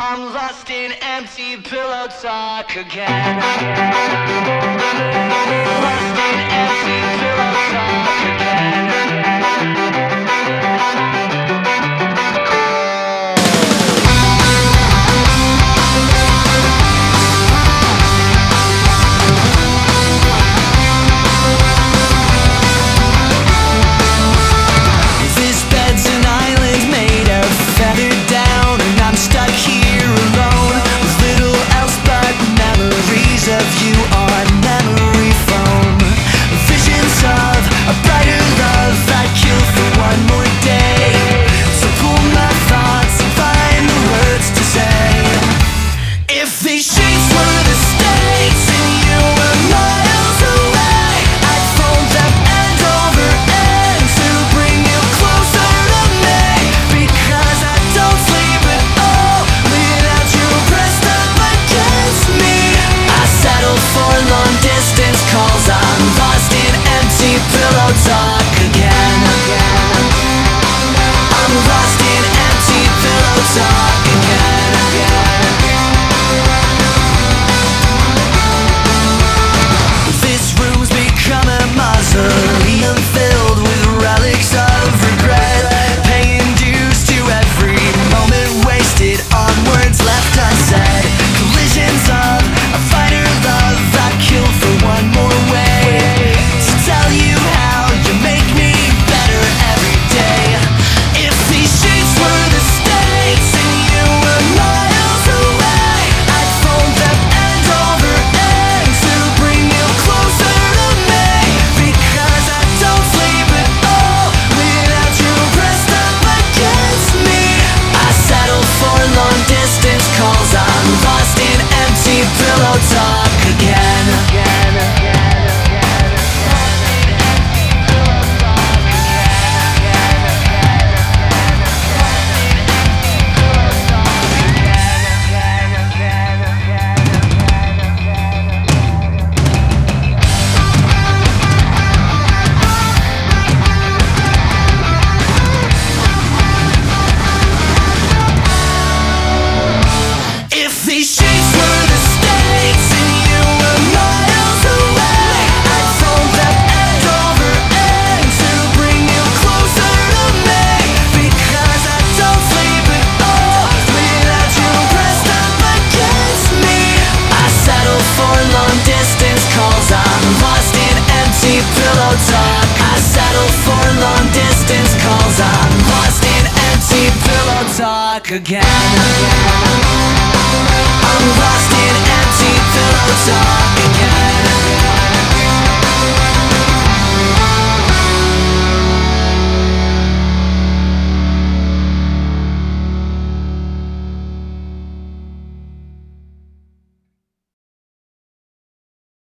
I'm lost in empty pillow talk again. Lost calls I'm lost in empty pillow talk again.